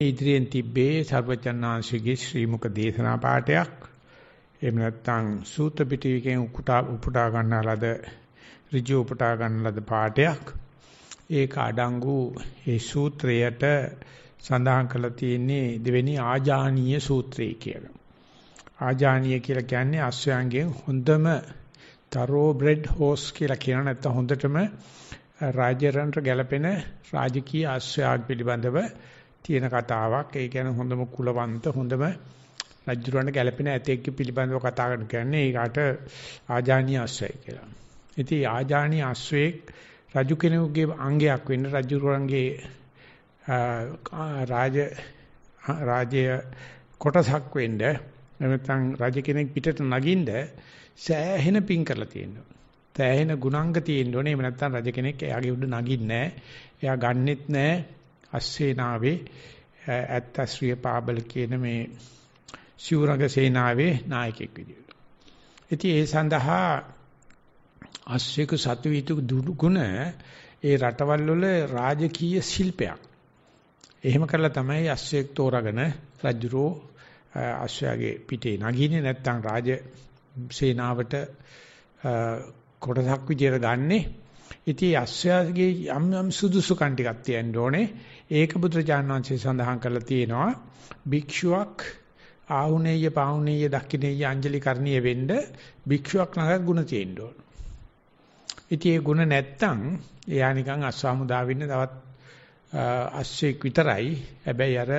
ඉදිරියෙන් තිබ්බේ සර්වචන්නාංශිකේ ශ්‍රීමුක දේශනා පාඩයක් එහෙම නැත්නම් සූත්‍ර පිටකයෙන් උපුටා උපුටා ගන්නාලද ඍජු උපුටා ගන්නාලද පාඩයක් ඒක අඩංගු ඒ සූත්‍රයට සඳහන් කරලා තියෙන්නේ දෙවෙනි ආජානීය සූත්‍රය කියලා. ආජානීය කියලා කියන්නේ අශ්වයන්ගෙන් හොඳම තරෝ බ්‍රෙඩ් හෝස් කියලා කියන නැත්නම් හොඳටම රාජ්‍යරන්ට ගැලපෙන රාජකීය අශ්වයාක් පිළිබඳව තියෙන කතාවක්. ඒ කියන්නේ හොඳම කුලවන්ත හොඳම රජුරවන්ට ගැලපෙන ඇතෙක් පිළිබඳව කතා කරන කියන්නේ ඒකට ආජානීය අශ්වය කියලා. ඉතින් ආජානීය අශ්වයේ රජු කෙනෙකුගේ අංගයක් වෙන්න රජුරවන්ගේ රාජ රාජ්‍ය කොටසක් වෙන්න නැත්නම් රජ කෙනෙක් පිටට නගින්න සෑහෙන පින් කරලා තියෙනවා. සෑහෙන ගුණාංග තියෙන්න ඕනේ. එහෙම නැත්නම් රජ කෙනෙක් එයාගේ උඩ නගින්නේ නැහැ. එයා ගන්නෙත් නැහැ. අස්සේනාවේ ඇත්තශ්‍රිය පාබල කියන මේ සිවුරඟ සේනාවේ නායකයෙක් විදියට. ඉතින් ඒ සඳහා අශ්වික සතුවිතු ගුණ ඒ රටවල් වල රාජකීය ශිල්පයක්. එහෙම කරලා තමයි අශ්වයෙක් තෝරාගෙන රජුරෝ අශ්වයාගේ පිටේ නගින්නේ නැත්නම් රාජ සේනාවට කොටසක් විදියට ගන්නේ. ඉතින් අස්වැගේ යම් යම් සුදුසුකම් ටිකක් තියෙන්න ඕනේ. ඒක බුදුරජාණන් වහන්සේ සඳහන් කරලා තියෙනවා. භික්ෂුවක් ආහුනේය පාහුනේය දක්ඛිනේය අංජලි කරණීය වෙන්න භික්ෂුවක් ළඟ ගුණ තියෙන්න ඕන. ඉතින් ඒ ගුණ නැත්තම් එයා නිකන් අස්වාමුදා වෙන්න තවත් අස්සෙක් විතරයි. හැබැයි අර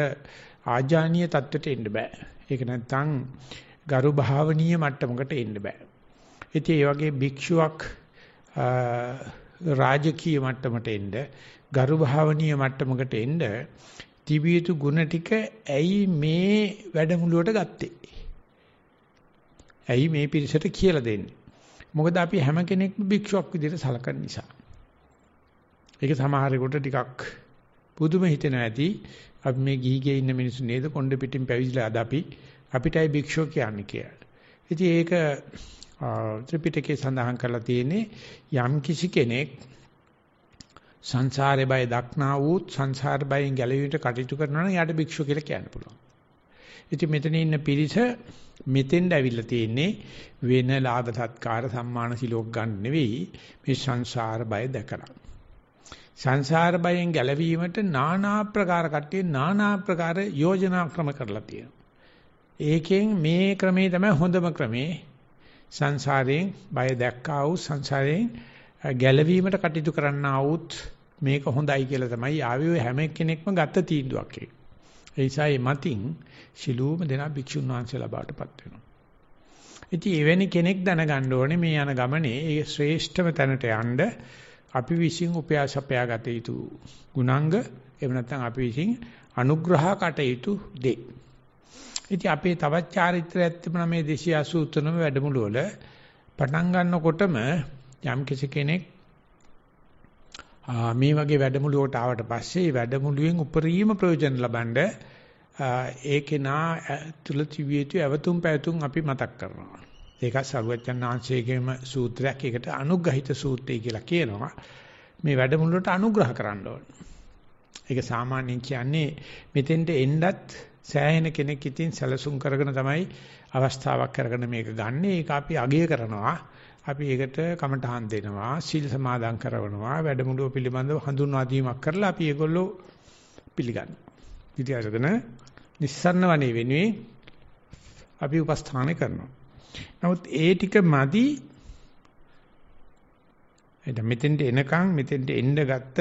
ආජානීය தත්වෙට එන්න බෑ. ඒක නැත්තම් ගරු භාවනීය මට්ටමකට එන්න බෑ. ඉතින් ඒ වගේ භික්ෂුවක් රාජකීය මට්ටමට එන්න ගරු භාවනීය මට්ටමකට එන්න තිබියතු ಗುಣ ටික ඇයි මේ වැඩමුළුවට ගත්තේ? ඇයි මේ පිරිසට කියලා දෙන්නේ? මොකද අපි හැම කෙනෙක්ම භික්ෂුවක් විදිහට සලකන නිසා. ඒක සමහරෙකුට ටිකක් පුදුම හිතෙනවා ඇති. අපි මේ ගිහිගේ ඉන්න මිනිස්සු නේද කොණ්ඩ පිටින් පැවිදිලා අද අපි අපිටයි භික්ෂුව කියන්නේ කියලා. ඉතින් ඒක ත්‍රිපිටකයේ සඳහන් කරලා තියෙන්නේ යම් කිසි කෙනෙක් සංසාරේ බය දක්නා වූත් සංසාර බයෙන් ගැලවීමට කටයුතු කරනවා නම් යාට භික්ෂුව කියලා කියන්න පුළුවන්. ඉතින් මෙතන ඉන්න පිරිස මෙතෙන්ද ඇවිල්ලා තියෙන්නේ වෙන ලාභ සත්කාර සම්මාන සිලෝක ගන්න නෙවෙයි මේ සංසාර බය දැකලා. සංසාර බයෙන් ගැලවීමට নানা ආකාර කට්ටිය নানা ආකාර යෝජනා ක්‍රම කරලා තියෙනවා. ඒකෙන් මේ ක්‍රමේ තමයි හොඳම ක්‍රමේ සංසාරයෙන් බය දැක්කා වූ සංසාරයෙන් ගැලවීමට කටයුතු කරන්නා වූත් මේක හොඳයි කියලා තමයි ආවේ ඔය හැම කෙනෙක්ම ගත්ත තීන්දුවක් ඒක. ඒ නිසා මේ මතින් ශිලූම දෙනා භික්ෂුන් වහන්සේලා බාටපත් වෙනවා. ඉතින් එවැනි කෙනෙක් දැනගන්න ඕනේ මේ යන ගමනේ ඒ ශ්‍රේෂ්ඨම තැනට යන්න අපි විසින් උපයාසපයා ගත යුතු ගුණාංග එහෙම නැත්නම් අපි විසින් අනුග්‍රහ කටයුතු දෙයි. ඉතින් අපේ තවත් චාරිත්‍රයක් තිබුණා මේ 283 වැඩමුළු වල පටන් ගන්නකොටම යම් කෙනෙක් මේ වගේ වැඩමුළුවට ආවට පස්සේ වැඩමුළුවෙන් උපරිම ප්‍රයෝජන ලබනද ඒකේ නා තුල තිබියතු අවතුම් පැතුම් අපි මතක් කරනවා. ඒක සරුවච්චන් ආංශයේගේම සූත්‍රයක්. ඒකට අනුග්‍රහිත සූත්‍රය කියලා කියනවා. මේ වැඩමුළුවට අනුග්‍රහ කරන්න ඕන. ඒක සාමාන්‍යයෙන් කියන්නේ මෙතෙන්ට එන්නත් සෑහෙන කෙනෙක් ඉතින් සැලසුම් කරගෙන තමයි අවස්ථාවක් කරගෙන මේක ගන්න. ඒක අපි අගය කරනවා. අපි ඒකට කමටහන් දෙනවා, සීල් සමාදන් කරනවා, වැඩමුළුව පිළිබඳව හඳුන්වා දීමක් කරලා අපි ඒගොල්ලෝ පිළිගන්නවා. ඉතින් අරගෙන නිස්සන්න වනේ වෙනුවෙන් අපි උපස්ථාන කරනවා. නමුත් ඒ ටික මදි එද මෙතෙන්ට එනකන් මෙතෙන්ට එන්න ගත්ත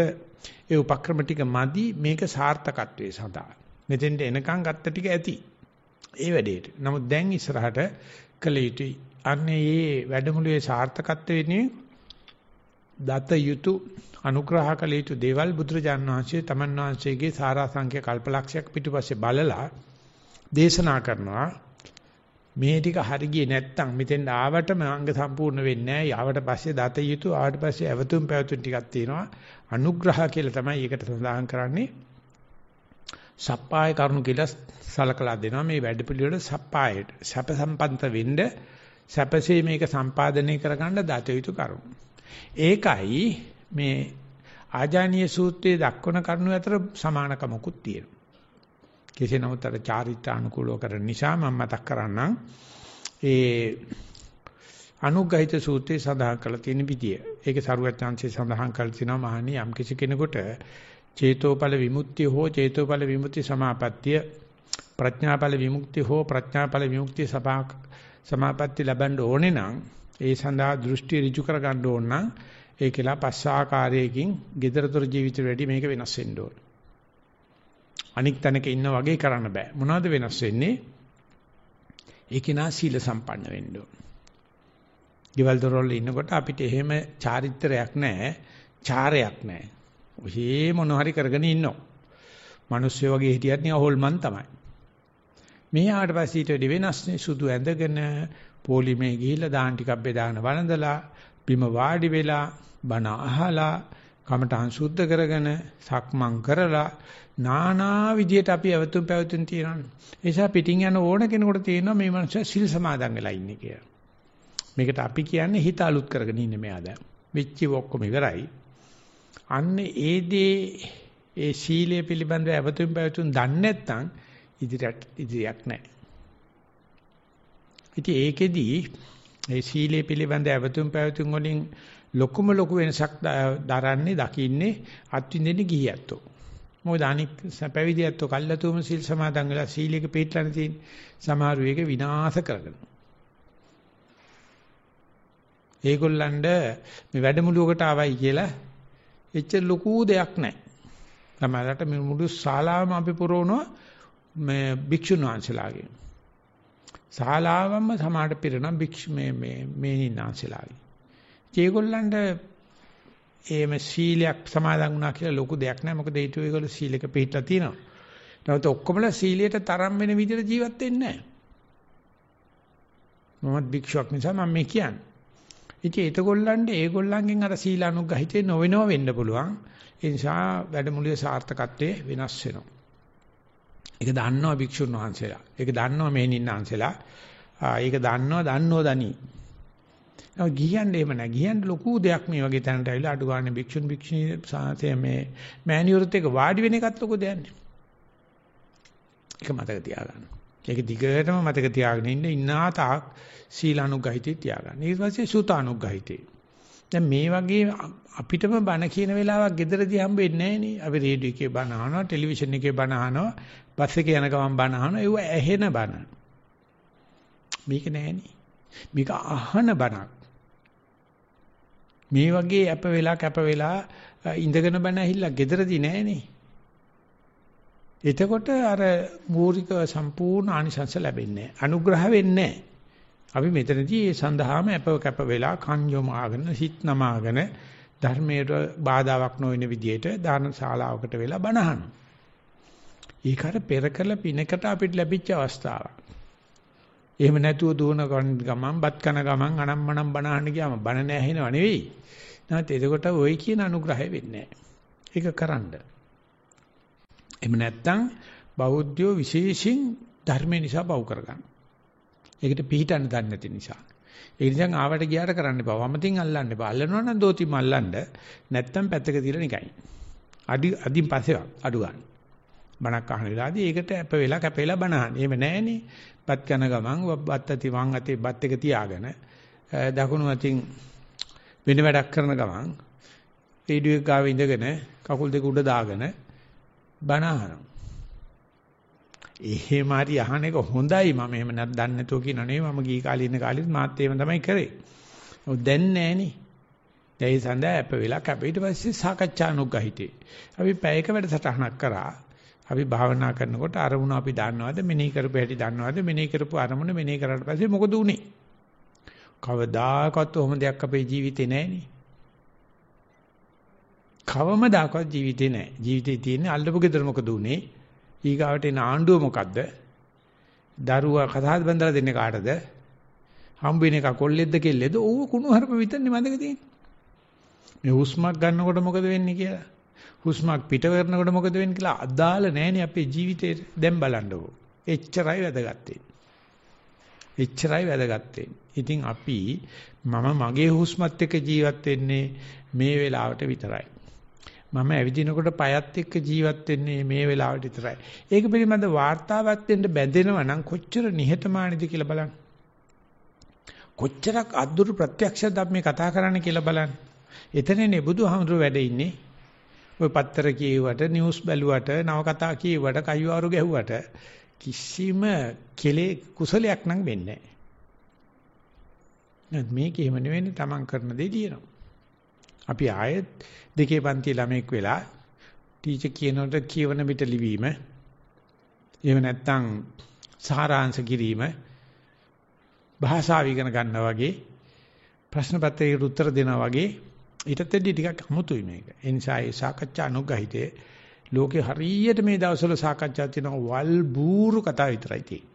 ඒ උපක්‍රම ටික මදි මේක සාර්ථකත්වයේ සඳහා. මෙතෙන්ට එනකන් ගත්ත ටික ඇති. ඒ වැඩේට. නමුත් දැන් ඉස්සරහට කළ යුතුයි අන්නේ මේ වැඩමුළුවේ සාර්ථකත්වය වෙන්නේ දත යුතු අනුග්‍රහ කළ යුතු දේවල් බුදුරජාන් වහන්සේ තමන් වහන්සේගේ සාරාංශක කල්පලක්ෂයක් පිටුපස්සේ බලලා දේශනා කරනවා මේ ටික හරි ගියේ නැත්තම් මෙතෙන් ආවටම අංග සම්පූර්ණ වෙන්නේ නැහැ. ආවට පස්සේ දත යුතු ආවට පස්සේ අවතුම් පැවතුම් ටිකක් තියෙනවා. අනුග්‍රහ කියලා තමයි ඒකට සඳහන් කරන්නේ. සප්පාය කරුණු කියලා සලකලා දෙනවා මේ වැඩ පිළිවෙල සප්පායට. සැප සම්පන්ත වෙන්න සැපසේ මේක සම්පාදනය කරගන්න දත යුතු කරුණු. ඒකයි මේ ආජානීය සූත්‍රයේ දක්වන කරුණු අතර සමානකමකුත් තියෙනවා. කෙසේ නමුත් අර චාරිත්‍ර අනුකූලව කරන නිසා මම මතක් කරන්නම් ඒ අනුග්‍රහිත සූත්‍රයේ සඳහන් කරලා තියෙන විදිය. ඒකේ සරුවත් chance සඳහන් කරලා තිනවා මහණනි යම් කිසි කෙනෙකුට චේතෝපල විමුක්තිය හෝ චේතෝපල විමුක්ති සමාපත්තිය ප්‍රඥාපල විමුක්තිය හෝ ප්‍රඥාපල විමුක්තිය සමාපත්තිය ලබන්න ඕනේ නම් ඒ සඳහා දෘෂ්ටි ඍජු කර ගන්න ඕන නම් ඒ කියලා පස් ආකාරයකින් GestureDetector ජීවිත වැඩි මේක වෙනස් වෙන්න ඕන. අනික් තැනක ඉන්න වගේ කරන්න බෑ. මොනවද වෙනස් වෙන්නේ? ඒක නා සීල සම්පන්න වෙන්න ඕන. ගෙවල් දොරවල් ඉන්නකොට අපිට එහෙම චාරිත්‍රයක් නැහැ, චාරයක් නැහැ. ඔහේ මොන හරි කරගෙන ඉන්නවා. මිනිස්සු වගේ හිටියත් නිකන් හොල්මන් තමයි. මේ ආවට පස්සේ ඊට වෙඩි වෙනස්නේ සුදු ඇඳගෙන පොලිමේ ගිහිල්ලා දාන් ටිකක් බෙදාගෙන වළඳලා බිම වාඩි වෙලා බණ අහලා කමඨං සුද්ධ කරගෙන සක්මන් කරලා නානා විදියට අපි අවතුම් පැවතුම් තියෙනවානේ. ඒ නිසා පිටින් යන ඕන කෙනෙකුට තේරෙනවා මේ මනුස්සයා සිල් සමාදන් වෙලා ඉන්නේ කියලා. මේකට අපි කියන්නේ හිත අලුත් කරගෙන ඉන්නේ මෙයා දැන්. වෙච්චි ඔක්කොම ඉවරයි. අන්න ඒ දේ ඒ සීලය පිළිබඳව අවතුම් පැවතුම් දන්නේ නැත්නම් ඉදිරියට ඉදිරියක් නැහැ. ඉතින් ඒකෙදී මේ සීලය පිළිබඳ අවතුම් පැවතුම් වලින් ලොකුම ලොකු වෙනසක් දරන්නේ දකින්නේ අත්විඳින්නේ ගිහියැත්තෝ. මොකද අනික් පැවිදියැත්තෝ කල්ලාතුම සීල් සමාදන් වෙලා සීලයක පිළිපදලා තියෙන සමහර වේග විනාශ කරගෙන. ඒගොල්ලන්ට මේ වැඩමුළුවකට ආවයි කියලා එච්චර ලොකු දෙයක් නැහැ. තමයිලට මේ මුළු ශාලාවම අපි පුරවනවා මේ භික්ෂුන් වහන්සේලාගෙන්. ශාලාවම සමාඩ පිරෙන භික්ෂු මේ මේ මේනින්නාන්සලාගේ. ඒගොල්ලන්ට එහෙම සීලයක් සමාදන් වුණා කියලා ලොකු දෙයක් නෑ මොකද ඒතු ඒගොල්ලෝ සීලක පිළිපදලා තියෙනවා. නැවත ඔක්කොමලා සීලයට තරම් වෙන විදිහට ජීවත් වෙන්නේ නෑ. මමත් භික්ෂුවක් නිසා මම මේ කියන්නේ. ඉතින් ඒතකොල්ලන්ට ඒගොල්ලන්ගෙන් අර සීල අනුග්‍රහිතේ නොවෙනව වෙන්න පුළුවන්. ඒ නිසා වැඩමුළුවේ සාර්ථකත්වයේ වෙනස් වෙනවා. ඒක දන්නවා භික්ෂුන් වහන්සේලා. ඒක දන්නවා මෙහෙණින් වහන්සේලා. ඒක දන්නවා දන්නෝ දනි. නෝ ගියන්නේ එහෙම නැහැ. ගියන්න ලොකු දෙයක් මේ වගේ තැනට ඇවිල්ලා අඩු ගන්න භික්ෂුන් භික්ෂුණී සාතේ මේ මෑණියොරුත් එක වාඩි වෙන එකත් ලොකු දෙයක් නේ. ඒක මතක තියාගන්න. ඒක දිගටම මතක තියාගෙන ඉන්න ඉන්නා තාක් සීලානුගහිතේ තියාගන්න. ඊට පස්සේ සුතානුගහිතේ. දැන් මේ වගේ අපිටම බණ කියන වෙලාවක් ගෙදරදී හම්බෙන්නේ නැහැ නේ. අපි රේඩියෝ එකේ බණ අහනවා, ටෙලිවිෂන් එකේ බණ අහනවා, බස් එකේ යන ගමන් බණ අහනවා. ඒව ඇහෙන බණ. මේක නෑනේ. මේක අහන බණක්. මේ වගේ අප වෙලා කැප වෙලා ඉඳගෙන බණ ඇහිලා ගෙදරදී නෑනේ. එතකොට අර මූලික සම්පූර්ණ ආනිසංස ලැබෙන්නේ අනුග්‍රහ වෙන්නේ අපි මෙතනදී ඒ සඳහාම අප කැප වෙලා කන්‍යොමාගෙන සිත් නමාගෙන ධර්මයට බාධාවක් නොවන විදියට දාන ශාලාවකට වෙලා බණහන. ඒක අර පෙර කළ පිනකට අපිට ලැබිච්ච අවස්ථාවක්. එහෙම නැතුව දුවන ගමන් බත් කන ගමන් අනම්මනම් බණහන්න ගියාම බණ නැහෙනව නෙවෙයි. නැත්නම් එතකොට ওই කියන අනුග්‍රහය වෙන්නේ නැහැ. ඒක කරන්න. එහෙම නැත්නම් බෞද්ධයෝ විශේෂයෙන් ධර්ම නිසා බව කරගන්න. ඒකට පිළිටන්න දන්නේ නැති නිසා. ඒ නිසා ආවට ගියාට කරන්න එපා. වමතින් අල්ලන්න එපා. අල්ලනවා නම් දෝතිම අල්ලන්න. නැත්තම් පැත්තක තියලා නිකයි. අදි අදින් පස්සේ අඩු ගන්න. බණක් අහන වෙලාවදී ඒකට අප වෙලා කැපෙලා බණහන්. එහෙම නැහනේ. බත් කන ගමන් බත් අති වං අතේ බත් එක තියාගෙන දකුණු අතින් වෙන වැඩක් කරන ගමන් රේඩියෝ එක ගාව ඉඳගෙන කකුල් දෙක උඩ දාගෙන බණ අහනවා. එහෙම හරි අහන එක හොඳයි මම එහෙම නැත් දන්නේ නැතුව කියන නෙවෙයි මම ගී කාලේ ඉන්න කාලෙත් මාත් එහෙම තමයි කරේ. ඔව් දැන් නෑනේ. දැයි සඳහා අප වෙලා කැප ඊට පස්සේ සාකච්ඡා නුග්ගහිතේ. අපි පැයක වැඩසටහනක් කරා. අපි භාවනා කරනකොට අරමුණ අපි දන්නවද මෙනෙහි කරපු හැටි දන්නවද මෙනෙහි කරපු අරමුණ මෙනෙහි කරාට පස්සේ මොකද උනේ? කවදාකවත් ඔහොම දෙයක් අපේ ජීවිතේ නෑනේ. කවමදාකවත් ජීවිතේ නෑ. ජීවිතේ තියෙන්නේ අල්ලපු ගෙදර මොකද උනේ? ඊගාවට එන ආණ්ඩුව මොකද්ද? දරුවා කතාද බඳලා දෙන්නේ කාටද? හම්බ වෙන එක කොල්ලෙක්ද කෙල්ලෙක්ද? ඕව කුණු හරප විතරනේ මතක තියෙන්නේ. මේ හුස්මක් ගන්නකොට මොකද වෙන්නේ කියලා. හුස්මක් පිට කරනකොට මොකද වෙන්නේ කියලා අදාළ නැහැනේ අපේ ජීවිතේ දැන් බලන්නකෝ. එච්චරයි වැදගත් එච්චරයි වැදගත් ඉතින් අපි මම මගේ හුස්මත් එක්ක ජීවත් වෙන්නේ මේ වෙලාවට විතරයි. මම ඇවිදිනකොට පයත් එක්ක ජීවත් වෙන්නේ මේ වෙලාවට විතරයි. ඒක පිළිබඳ වාර්තාවක් දෙන්න බැඳෙනවා නම් කොච්චර නිහතමානීද කියලා බලන්න. කොච්චරක් අද්දුරු ප්‍රත්‍යක්ෂද මේ කතා කරන්න කියලා බලන්න. එතනනේ බුදුහාමුදුරුවෝ වැඩ ඉන්නේ. ඔය පත්තර කියුවට, නිවුස් බැලුවට, නවකතා කියුවට, කයිවාරු ගැහුවට කිසිම කෙලේ කුසලයක් නම් වෙන්නේ නැහැ. මේක එහෙම නෙවෙයි තමන් කරන දේ දිනනවා. අපි ආයෙත් දෙකේ පන්ති ළමෙක් වෙලා ටීචර් කියනකොට කියවන පිට ලිවීම එහෙම නැත්නම් සාරාංශ කිරීම භාෂාව ඉගෙන ගන්නවා වගේ ප්‍රශ්න පත්‍රයකට උත්තර දෙනවා වගේ ඊටත් වැඩි ටිකක් අමුතුයි මේක. ඒ නිසා ඒ සාකච්ඡා අනුගහිතේ ලෝකේ හරියට මේ දවස්වල සාකච්ඡා තියෙනවා වල් බూరు කතා විතරයි තියෙන්නේ.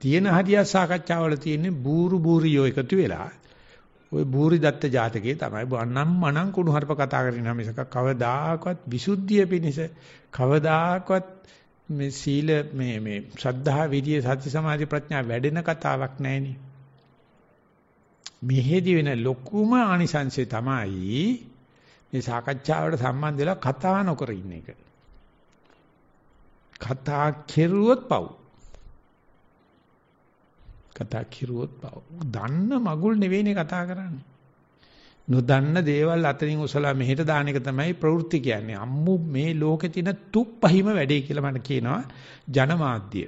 තියෙන හරියක් සාකච්ඡාවල තියෙන්නේ බూరు බూరియෝ එකතු වෙලා ওই බූරි දත්ත ජාතකයේ තමයි වන්නම් මනම් කුණු හarp කතා කරගෙන මිසක කවදාකවත් විසුද්ධිය පිණිස කවදාකවත් මේ සීල මේ මේ ශ්‍රද්ධා විරිය සති සමාධි ප්‍රඥා වැඩෙන කතාවක් නැහෙනේ. මෙහෙදි වෙන ලොකුම ආනිසංශය තමයි මේ සාකච්ඡාවට සම්බන්ධ වෙලා කතා නොකර ඉන්න එක. කතා කෙරුවොත් පව්. කතා කිරුවොත් පව. දන්න මගුල් නෙවෙයිනේ කතා කරන්නේ. නොදන්න දේවල් අතරින් උසලා මෙහෙට දාන එක තමයි ප්‍රවෘත්ති කියන්නේ. අම්මු මේ ලෝකේ තියෙන තුප්පහිම වැඩේ කියලා මට කියනවා ජනමාධ්‍ය.